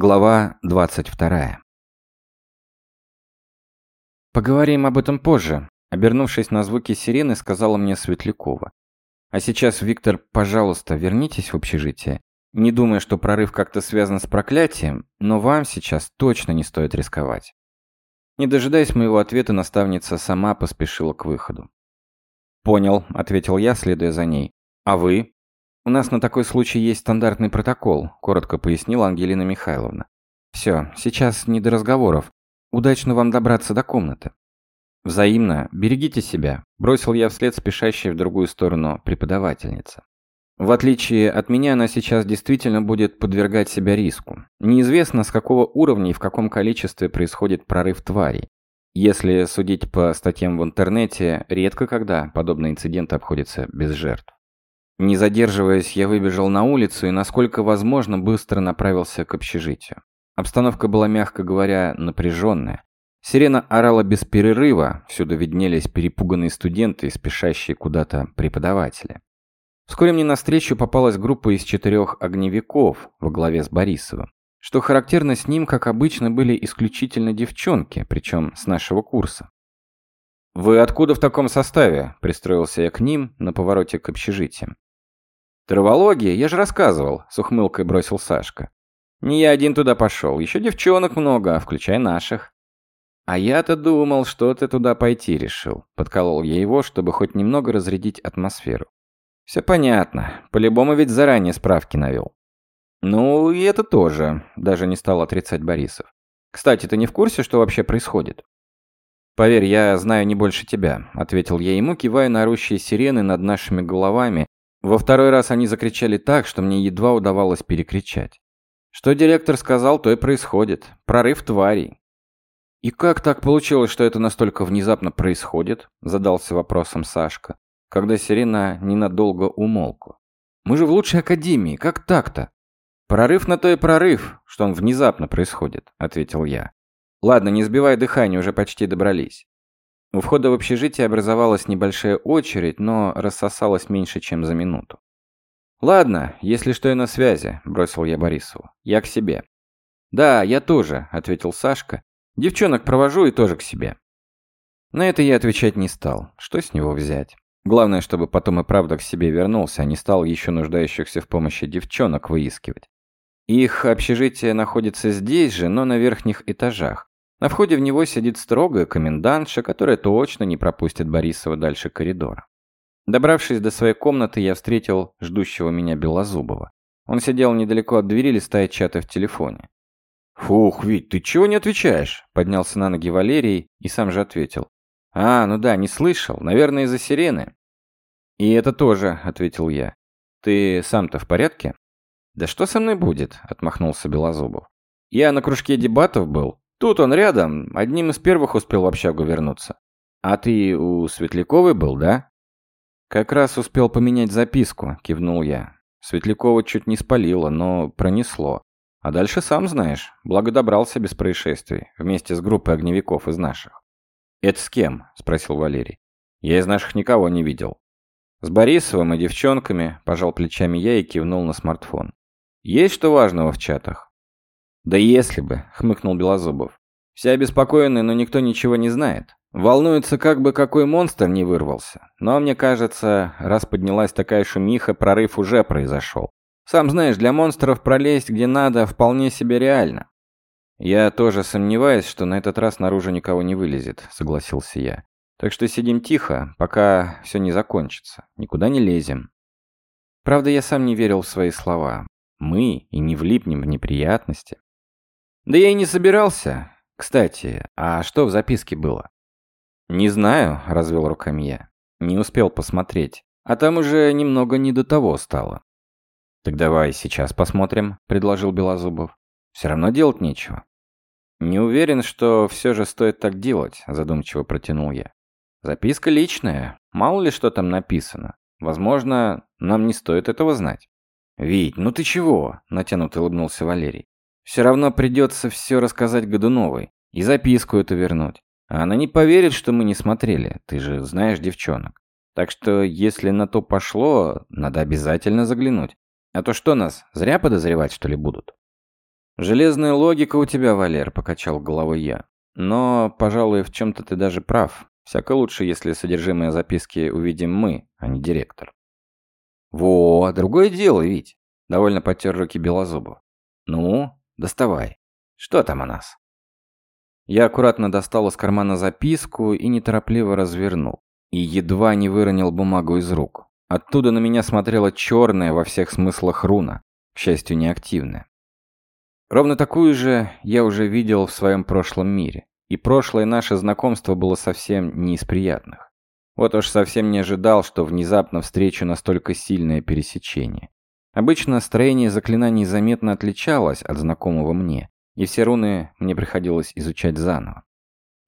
Глава 22. «Поговорим об этом позже», — обернувшись на звуки сирены, сказала мне Светлякова. «А сейчас, Виктор, пожалуйста, вернитесь в общежитие. Не думаю, что прорыв как-то связан с проклятием, но вам сейчас точно не стоит рисковать». Не дожидаясь моего ответа, наставница сама поспешила к выходу. «Понял», — ответил я, следуя за ней. «А вы?» «У нас на такой случай есть стандартный протокол», – коротко пояснила Ангелина Михайловна. «Все, сейчас не до разговоров. Удачно вам добраться до комнаты». «Взаимно. Берегите себя», – бросил я вслед спешащей в другую сторону преподавательница. В отличие от меня, она сейчас действительно будет подвергать себя риску. Неизвестно, с какого уровня и в каком количестве происходит прорыв тварей. Если судить по статьям в интернете, редко когда подобные инциденты обходятся без жертв. Не задерживаясь, я выбежал на улицу и, насколько возможно, быстро направился к общежитию. Обстановка была, мягко говоря, напряженная. Сирена орала без перерыва, всюду виднелись перепуганные студенты и спешащие куда-то преподаватели. Вскоре мне навстречу попалась группа из четырех огневиков во главе с Борисовым. Что характерно с ним, как обычно, были исключительно девчонки, причем с нашего курса. «Вы откуда в таком составе?» – пристроился я к ним на повороте к общежитию. «Травология, я же рассказывал», — с ухмылкой бросил Сашка. «Не я один туда пошел, еще девчонок много, включая наших». «А я-то думал, что ты туда пойти решил», — подколол я его, чтобы хоть немного разрядить атмосферу. «Все понятно, по-любому ведь заранее справки навел». «Ну, и это тоже», — даже не стал отрицать Борисов. «Кстати, ты не в курсе, что вообще происходит?» «Поверь, я знаю не больше тебя», — ответил я ему, кивая на орущие сирены над нашими головами, во второй раз они закричали так, что мне едва удавалось перекричать. Что директор сказал, то и происходит. Прорыв тварей. «И как так получилось, что это настолько внезапно происходит?» – задался вопросом Сашка, когда сирена ненадолго умолкла. «Мы же в лучшей академии, как так-то?» «Прорыв на то и прорыв, что он внезапно происходит», – ответил я. «Ладно, не сбивай дыхание, уже почти добрались. У входа в общежитие образовалась небольшая очередь, но рассосалась меньше, чем за минуту. «Ладно, если что, я на связи», – бросил я Борисову. «Я к себе». «Да, я тоже», – ответил Сашка. «Девчонок провожу и тоже к себе». На это я отвечать не стал. Что с него взять? Главное, чтобы потом и правда к себе вернулся, а не стал еще нуждающихся в помощи девчонок выискивать. Их общежитие находится здесь же, но на верхних этажах. На входе в него сидит строгая комендантша, которая точно не пропустит Борисова дальше коридора. Добравшись до своей комнаты, я встретил ждущего меня Белозубова. Он сидел недалеко от двери, листая чаты в телефоне. «Фух, Вить, ты чего не отвечаешь?» Поднялся на ноги Валерий и сам же ответил. «А, ну да, не слышал. Наверное, из-за сирены». «И это тоже», — ответил я. «Ты сам-то в порядке?» «Да что со мной будет?» — отмахнулся Белозубов. «Я на кружке дебатов был. Тут он рядом, одним из первых успел в общагу вернуться. А ты у Светляковой был, да? Как раз успел поменять записку, кивнул я. Светлякова чуть не спалила, но пронесло. А дальше сам знаешь, благо добрался без происшествий, вместе с группой огневиков из наших. «Это с кем?» – спросил Валерий. «Я из наших никого не видел». «С Борисовым и девчонками», – пожал плечами я и кивнул на смартфон. «Есть что важного в чатах?» «Да если бы», — хмыкнул Белозубов. «Все обеспокоены, но никто ничего не знает. Волнуется, как бы какой монстр не вырвался. Но мне кажется, раз поднялась такая шумиха, прорыв уже произошел. Сам знаешь, для монстров пролезть где надо вполне себе реально». «Я тоже сомневаюсь, что на этот раз наружу никого не вылезет», — согласился я. «Так что сидим тихо, пока все не закончится. Никуда не лезем». Правда, я сам не верил в свои слова. Мы и не влипнем в неприятности. Да я и не собирался. Кстати, а что в записке было? Не знаю, развел руками я. Не успел посмотреть. А там уже немного не до того стало. Так давай сейчас посмотрим, предложил Белозубов. Все равно делать нечего. Не уверен, что все же стоит так делать, задумчиво протянул я. Записка личная, мало ли что там написано. Возможно, нам не стоит этого знать. «Вить, ну ты чего?» – натянуто улыбнулся Валерий. Все равно придется все рассказать Годуновой. И записку эту вернуть. А она не поверит, что мы не смотрели. Ты же знаешь девчонок. Так что, если на то пошло, надо обязательно заглянуть. А то что нас, зря подозревать, что ли, будут? «Железная логика у тебя, Валер», — покачал головой я. «Но, пожалуй, в чем-то ты даже прав. Всяко лучше, если содержимое записки увидим мы, а не директор». «Во, другое дело, ведь!» — довольно потер руки Белозубов. «Ну, доставай. Что там у нас?» Я аккуратно достал из кармана записку и неторопливо развернул. И едва не выронил бумагу из рук. Оттуда на меня смотрела черная во всех смыслах руна, к счастью, неактивная. Ровно такую же я уже видел в своем прошлом мире. И прошлое наше знакомство было совсем не из приятных. Вот уж совсем не ожидал, что внезапно встречу настолько сильное пересечение. Обычно строение заклинаний заметно отличалось от знакомого мне, и все руны мне приходилось изучать заново.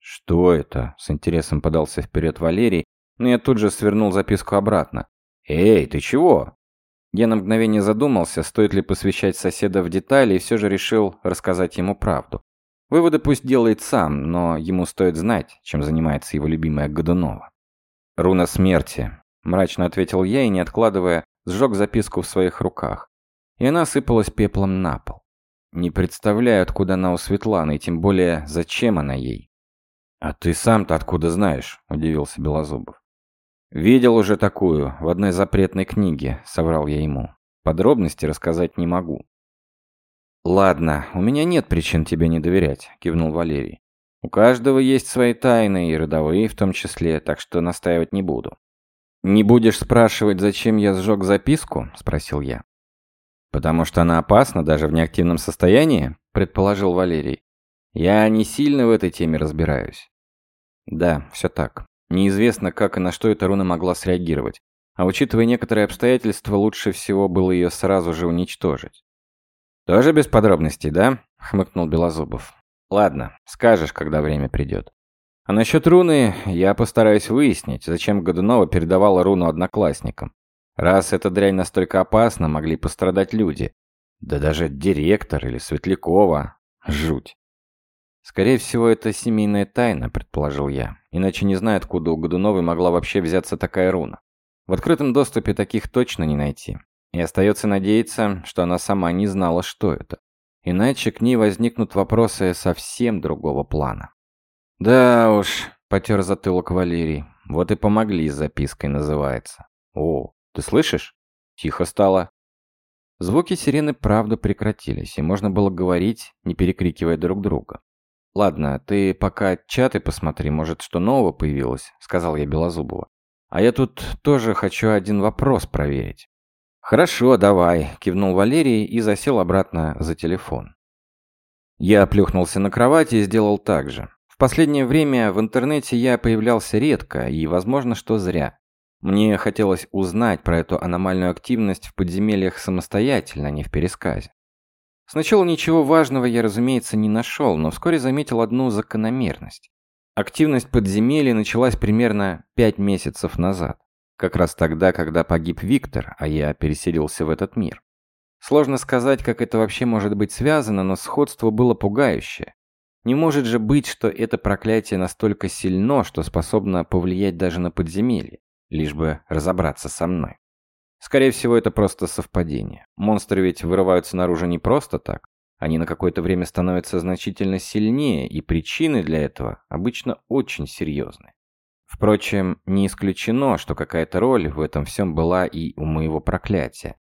«Что это?» — с интересом подался вперед Валерий, но я тут же свернул записку обратно. «Эй, ты чего?» Я на мгновение задумался, стоит ли посвящать соседа в детали, и все же решил рассказать ему правду. Выводы пусть делает сам, но ему стоит знать, чем занимается его любимая Годунова. «Руна смерти», – мрачно ответил я и, не откладывая, сжег записку в своих руках. И она сыпалась пеплом на пол. Не представляю, откуда она у Светланы, и тем более, зачем она ей. «А ты сам-то откуда знаешь?» – удивился Белозубов. «Видел уже такую, в одной запретной книге», – соврал я ему. «Подробности рассказать не могу». «Ладно, у меня нет причин тебе не доверять», – кивнул Валерий. «У каждого есть свои тайны, и родовые в том числе, так что настаивать не буду». «Не будешь спрашивать, зачем я сжег записку?» – спросил я. «Потому что она опасна даже в неактивном состоянии?» – предположил Валерий. «Я не сильно в этой теме разбираюсь». Да, все так. Неизвестно, как и на что эта руна могла среагировать. А учитывая некоторые обстоятельства, лучше всего было ее сразу же уничтожить. «Тоже без подробностей, да?» — хмыкнул Белозубов. «Ладно, скажешь, когда время придет. А насчет руны я постараюсь выяснить, зачем Годунова передавала руну одноклассникам. Раз эта дрянь настолько опасна, могли пострадать люди. Да даже директор или Светлякова. Жуть. «Скорее всего, это семейная тайна», — предположил я. Иначе не знаю, откуда у Годуновой могла вообще взяться такая руна. В открытом доступе таких точно не найти. И остается надеяться, что она сама не знала, что это. Иначе к ней возникнут вопросы совсем другого плана. «Да уж», — потер затылок Валерий. «Вот и помогли запиской, называется». «О, ты слышишь?» Тихо стало. Звуки сирены правда прекратились, и можно было говорить, не перекрикивая друг друга. «Ладно, ты пока чаты посмотри, может, что нового появилось», — сказал я Белозубова. «А я тут тоже хочу один вопрос проверить». «Хорошо, давай», — кивнул Валерий и засел обратно за телефон. Я плюхнулся на кровати и сделал так же. Последнее время в интернете я появлялся редко, и, возможно, что зря. Мне хотелось узнать про эту аномальную активность в подземельях самостоятельно, а не в пересказе. Сначала ничего важного я, разумеется, не нашел, но вскоре заметил одну закономерность. Активность подземелья началась примерно пять месяцев назад. Как раз тогда, когда погиб Виктор, а я переселился в этот мир. Сложно сказать, как это вообще может быть связано, но сходство было пугающее. Не может же быть, что это проклятие настолько сильно, что способно повлиять даже на подземелье, лишь бы разобраться со мной. Скорее всего, это просто совпадение. Монстры ведь вырываются наружу не просто так. Они на какое-то время становятся значительно сильнее, и причины для этого обычно очень серьезны. Впрочем, не исключено, что какая-то роль в этом всем была и у моего проклятия.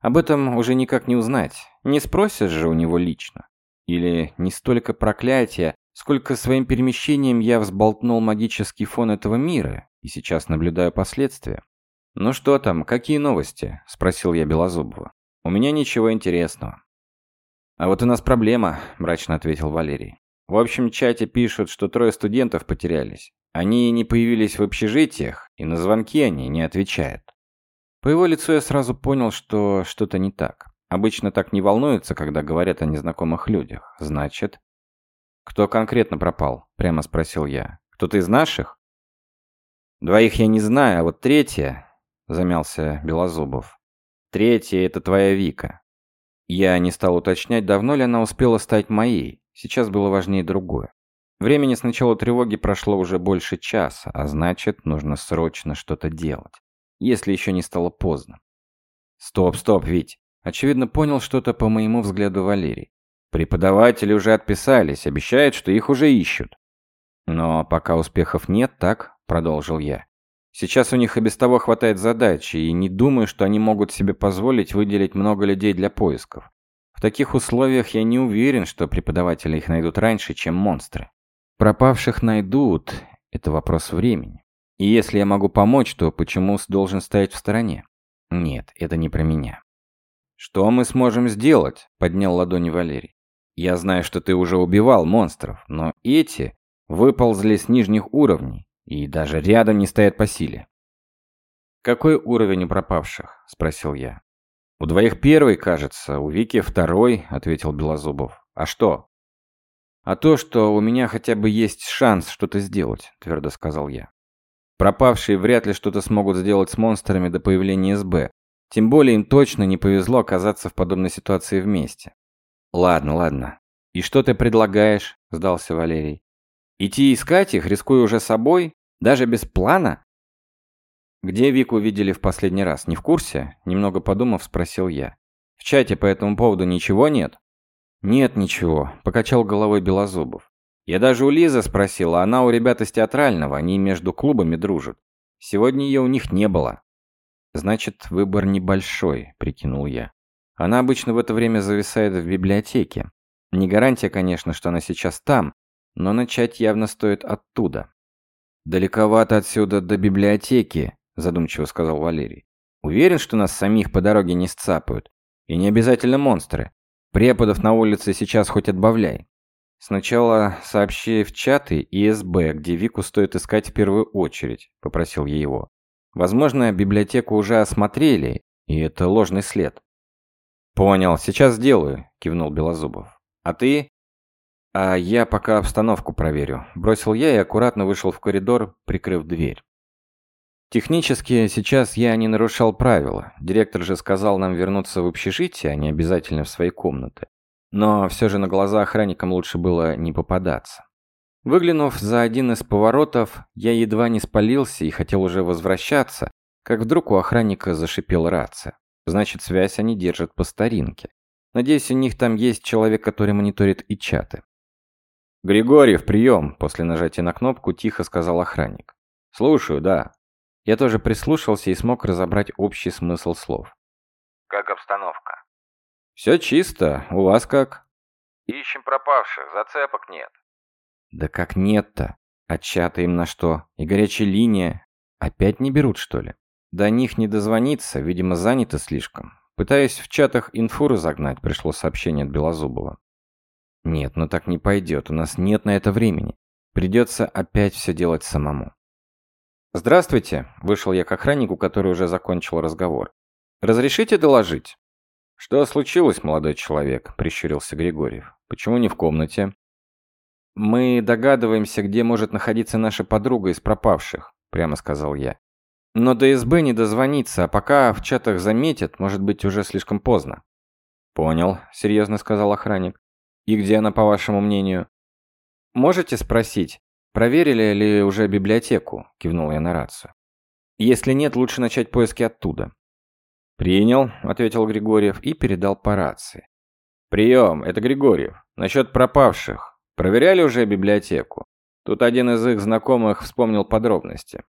Об этом уже никак не узнать. Не спросишь же у него лично. Или не столько проклятие, сколько своим перемещением я взболтнул магический фон этого мира, и сейчас наблюдаю последствия. «Ну что там, какие новости?» – спросил я Белозубова. «У меня ничего интересного». «А вот у нас проблема», – мрачно ответил Валерий. «В общем чате пишут, что трое студентов потерялись. Они не появились в общежитиях, и на звонки они не отвечают». По его лицу я сразу понял, что что-то не так. Обычно так не волнуются, когда говорят о незнакомых людях. Значит... «Кто конкретно пропал?» – прямо спросил я. «Кто-то из наших?» «Двоих я не знаю, а вот третья замялся Белозубов. Третья — это твоя Вика. Я не стал уточнять, давно ли она успела стать моей. Сейчас было важнее другое. Времени с начала тревоги прошло уже больше часа, а значит, нужно срочно что-то делать. Если еще не стало поздно. Стоп, стоп, Вить. Очевидно, понял что-то по моему взгляду Валерий. Преподаватели уже отписались, обещают, что их уже ищут. Но пока успехов нет, так, продолжил я. Сейчас у них и без того хватает задач, и не думаю, что они могут себе позволить выделить много людей для поисков. В таких условиях я не уверен, что преподаватели их найдут раньше, чем монстры. Пропавших найдут, это вопрос времени. И если я могу помочь, то почему должен стоять в стороне? Нет, это не про меня. «Что мы сможем сделать?» – поднял ладони Валерий. «Я знаю, что ты уже убивал монстров, но эти выползли с нижних уровней и даже рядом не стоят по силе». «Какой уровень у пропавших?» – спросил я. «У двоих первый, кажется, у Вики второй», – ответил Белозубов. «А что?» «А то, что у меня хотя бы есть шанс что-то сделать», – твердо сказал я. Пропавшие вряд ли что-то смогут сделать с монстрами до появления СБ. Тем более им точно не повезло оказаться в подобной ситуации вместе. «Ладно, ладно. И что ты предлагаешь?» – сдался Валерий. «Идти искать их, рискуя уже собой? Даже без плана?» «Где Вику видели в последний раз? Не в курсе?» – немного подумав, спросил я. «В чате по этому поводу ничего нет?» «Нет, ничего», – покачал головой Белозубов. Я даже у Лизы спросил, а она у ребят из театрального, они между клубами дружат. Сегодня ее у них не было. Значит, выбор небольшой, прикинул я. Она обычно в это время зависает в библиотеке. Не гарантия, конечно, что она сейчас там, но начать явно стоит оттуда. «Далековато отсюда до библиотеки», – задумчиво сказал Валерий. «Уверен, что нас самих по дороге не сцапают. И не обязательно монстры. Преподов на улице сейчас хоть отбавляй. «Сначала сообщи в чаты и СБ, где Вику стоит искать в первую очередь», – попросил я его. «Возможно, библиотеку уже осмотрели, и это ложный след». «Понял, сейчас сделаю», – кивнул Белозубов. «А ты?» «А я пока обстановку проверю», – бросил я и аккуратно вышел в коридор, прикрыв дверь. Технически сейчас я не нарушал правила. Директор же сказал нам вернуться в общежитие, а не обязательно в свои комнаты. Но все же на глаза охранникам лучше было не попадаться. Выглянув за один из поворотов, я едва не спалился и хотел уже возвращаться, как вдруг у охранника зашипела рация. Значит, связь они держат по старинке. Надеюсь, у них там есть человек, который мониторит и чаты. «Григорьев, прием!» – после нажатия на кнопку тихо сказал охранник. «Слушаю, да». Я тоже прислушался и смог разобрать общий смысл слов. «Как обстановка?» «Все чисто. У вас как?» «Ищем пропавших. Зацепок нет». «Да как нет-то? А чаты им на что? И горячая линия? Опять не берут, что ли?» «До них не дозвониться, видимо, занято слишком. Пытаюсь в чатах инфу разогнать, пришло сообщение от Белозубова. Нет, ну так не пойдет, у нас нет на это времени. Придется опять все делать самому. «Здравствуйте», – вышел я к охраннику, который уже закончил разговор. «Разрешите доложить?» «Что случилось, молодой человек?» – прищурился Григорьев. «Почему не в комнате?» «Мы догадываемся, где может находиться наша подруга из пропавших», – прямо сказал я. «Но до СБ не дозвониться, а пока в чатах заметят, может быть уже слишком поздно». «Понял», – серьезно сказал охранник. «И где она, по вашему мнению?» «Можете спросить, проверили ли уже библиотеку?» – кивнул я на рацию. «Если нет, лучше начать поиски оттуда. «Принял», — ответил Григорьев и передал по рации. «Прием, это Григорьев. Насчет пропавших. Проверяли уже библиотеку? Тут один из их знакомых вспомнил подробности».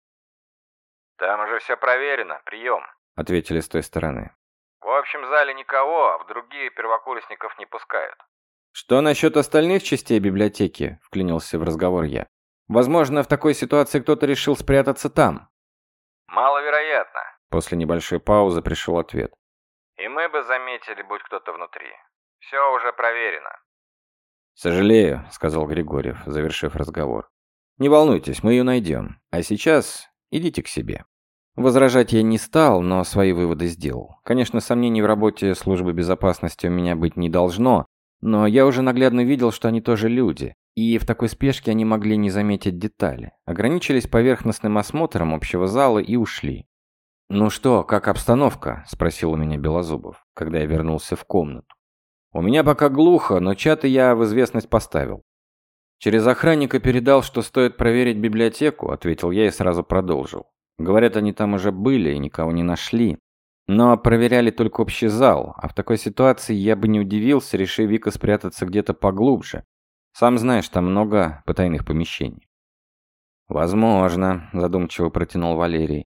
«Там уже все проверено. Прием», — ответили с той стороны. «В общем зале никого, а в другие первокурсников не пускают». «Что насчет остальных частей библиотеки?» — вклинился в разговор я. «Возможно, в такой ситуации кто-то решил спрятаться там». «Маловероятно. После небольшой паузы пришел ответ. «И мы бы заметили, будь кто-то внутри. Все уже проверено». «Сожалею», — сказал Григорьев, завершив разговор. «Не волнуйтесь, мы ее найдем. А сейчас идите к себе». Возражать я не стал, но свои выводы сделал. Конечно, сомнений в работе службы безопасности у меня быть не должно, но я уже наглядно видел, что они тоже люди, и в такой спешке они могли не заметить детали. Ограничились поверхностным осмотром общего зала и ушли. «Ну что, как обстановка?» – спросил у меня Белозубов, когда я вернулся в комнату. «У меня пока глухо, но чаты я в известность поставил». «Через охранника передал, что стоит проверить библиотеку», – ответил я и сразу продолжил. «Говорят, они там уже были и никого не нашли. Но проверяли только общий зал, а в такой ситуации я бы не удивился, решив Вика спрятаться где-то поглубже. Сам знаешь, там много потайных помещений. «Возможно», – задумчиво протянул Валерий.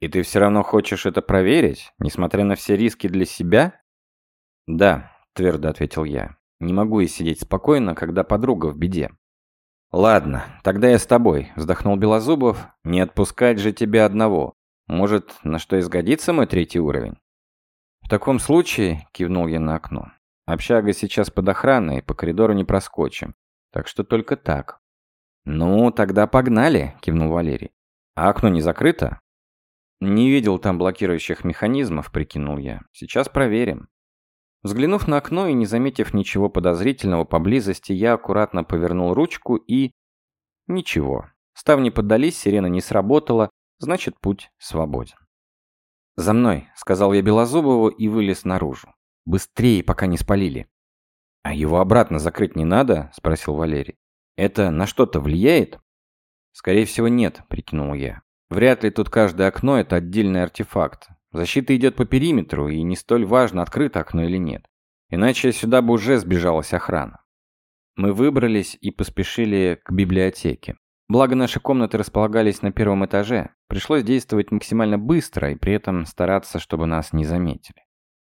«И ты все равно хочешь это проверить, несмотря на все риски для себя?» «Да», – твердо ответил я. «Не могу и сидеть спокойно, когда подруга в беде». «Ладно, тогда я с тобой», – вздохнул Белозубов. «Не отпускать же тебя одного. Может, на что изгодится мой третий уровень?» «В таком случае», – кивнул я на окно. «Общага сейчас под охраной, по коридору не проскочим. Так что только так». «Ну, тогда погнали», – кивнул Валерий. «А окно не закрыто?» «Не видел там блокирующих механизмов», – прикинул я. «Сейчас проверим». Взглянув на окно и не заметив ничего подозрительного поблизости, я аккуратно повернул ручку и... Ничего. Ставни поддались, сирена не сработала, значит, путь свободен. «За мной», — сказал я Белозубову и вылез наружу. «Быстрее, пока не спалили». «А его обратно закрыть не надо?» — спросил Валерий. «Это на что-то влияет?» «Скорее всего, нет», — прикинул я. «Вряд ли тут каждое окно — это отдельный артефакт. Защита идет по периметру, и не столь важно, открыто окно или нет. Иначе сюда бы уже сбежалась охрана. Мы выбрались и поспешили к библиотеке. Благо наши комнаты располагались на первом этаже. Пришлось действовать максимально быстро и при этом стараться, чтобы нас не заметили.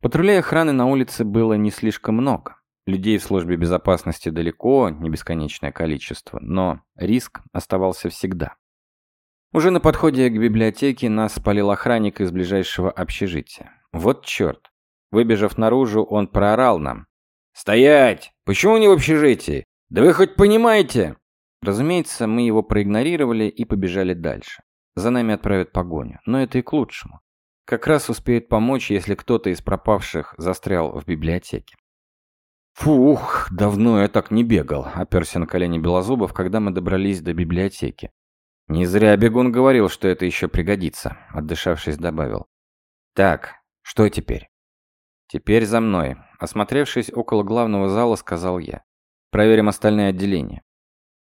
Патрулей охраны на улице было не слишком много. Людей в службе безопасности далеко, не бесконечное количество, но риск оставался всегда. Уже на подходе к библиотеке нас спалил охранник из ближайшего общежития. Вот черт. Выбежав наружу, он проорал нам. «Стоять! Почему не в общежитии? Да вы хоть понимаете?» Разумеется, мы его проигнорировали и побежали дальше. За нами отправят погоню, но это и к лучшему. Как раз успеет помочь, если кто-то из пропавших застрял в библиотеке. «Фух, давно я так не бегал», — оперся на колени Белозубов, когда мы добрались до библиотеки. «Не зря бегун говорил, что это еще пригодится», — отдышавшись, добавил. «Так, что теперь?» «Теперь за мной», — осмотревшись около главного зала, сказал я. «Проверим остальные отделения».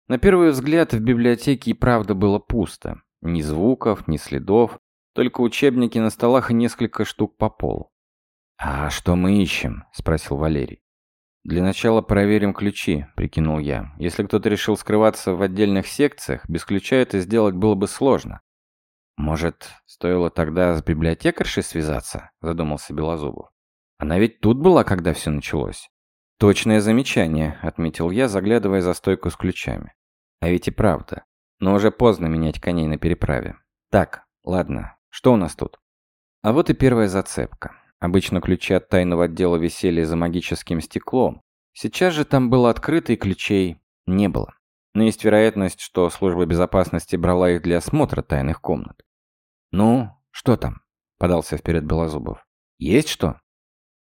На первый взгляд в библиотеке и правда было пусто. Ни звуков, ни следов, только учебники на столах и несколько штук по полу. «А что мы ищем?» – спросил Валерий. «Для начала проверим ключи», – прикинул я. «Если кто-то решил скрываться в отдельных секциях, без ключа это сделать было бы сложно». «Может, стоило тогда с библиотекаршей связаться?» – задумался Белозубов. «Она ведь тут была, когда все началось». «Точное замечание», – отметил я, заглядывая за стойку с ключами. «А ведь и правда. Но уже поздно менять коней на переправе. Так, ладно, что у нас тут?» А вот и первая зацепка. Обычно ключи от тайного отдела висели за магическим стеклом. Сейчас же там было открыто и ключей не было. Но есть вероятность, что служба безопасности брала их для осмотра тайных комнат. «Ну, что там?» – подался вперед Белозубов. «Есть что?»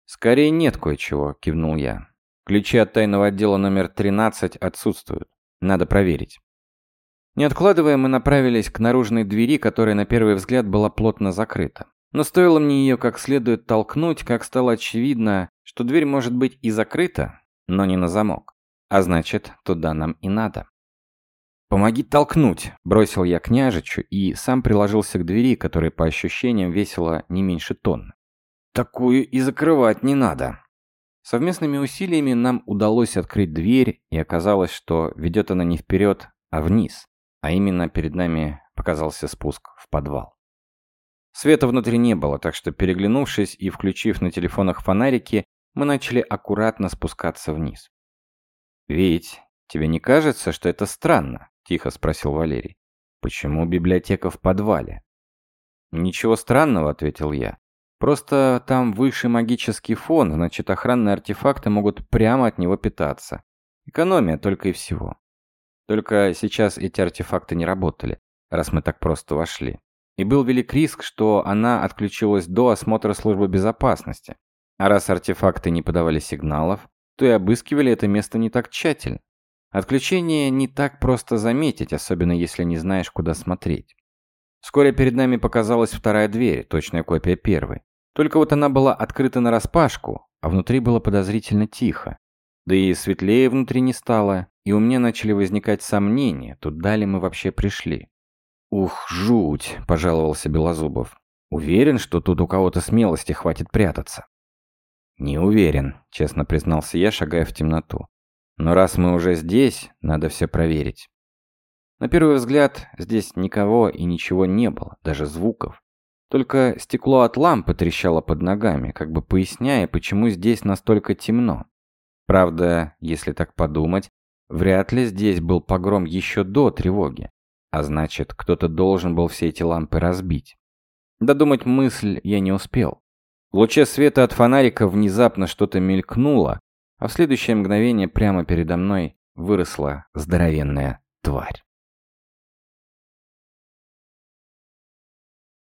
«Скорее нет кое-чего», – кивнул я. «Ключи от тайного отдела номер 13 отсутствуют. Надо проверить». Не откладывая, мы направились к наружной двери, которая на первый взгляд была плотно закрыта. Но стоило мне ее как следует толкнуть, как стало очевидно, что дверь может быть и закрыта, но не на замок. А значит, туда нам и надо. «Помоги толкнуть!» – бросил я княжичу и сам приложился к двери, которая по ощущениям весила не меньше тонны. «Такую и закрывать не надо!» Совместными усилиями нам удалось открыть дверь, и оказалось, что ведет она не вперед, а вниз. А именно перед нами показался спуск в подвал. Света внутри не было, так что, переглянувшись и включив на телефонах фонарики, мы начали аккуратно спускаться вниз. «Ведь тебе не кажется, что это странно?» – тихо спросил Валерий. «Почему библиотека в подвале?» «Ничего странного», – ответил я. «Просто там выше магический фон, значит, охранные артефакты могут прямо от него питаться. Экономия только и всего. Только сейчас эти артефакты не работали, раз мы так просто вошли. И был велик риск, что она отключилась до осмотра службы безопасности. А раз артефакты не подавали сигналов, то и обыскивали это место не так тщательно. Отключение не так просто заметить, особенно если не знаешь, куда смотреть. Вскоре перед нами показалась вторая дверь, точная копия первой. Только вот она была открыта нараспашку, а внутри было подозрительно тихо. Да и светлее внутри не стало, и у меня начали возникать сомнения, туда ли мы вообще пришли. «Ух, жуть!» – пожаловался Белозубов. Уверен, что тут у кого-то смелости хватит прятаться. Не уверен, честно признался я, шагая в темноту. Но раз мы уже здесь, надо все проверить. На первый взгляд, здесь никого и ничего не было, даже звуков. Только стекло от лампы трещало под ногами, как бы поясняя, почему здесь настолько темно. Правда, если так подумать, вряд ли здесь был погром еще до тревоги. А значит, кто-то должен был все эти лампы разбить. Додумать мысль я не успел. В луче света от фонарика внезапно что-то мелькнуло, а в следующее мгновение прямо передо мной выросла здоровенная тварь.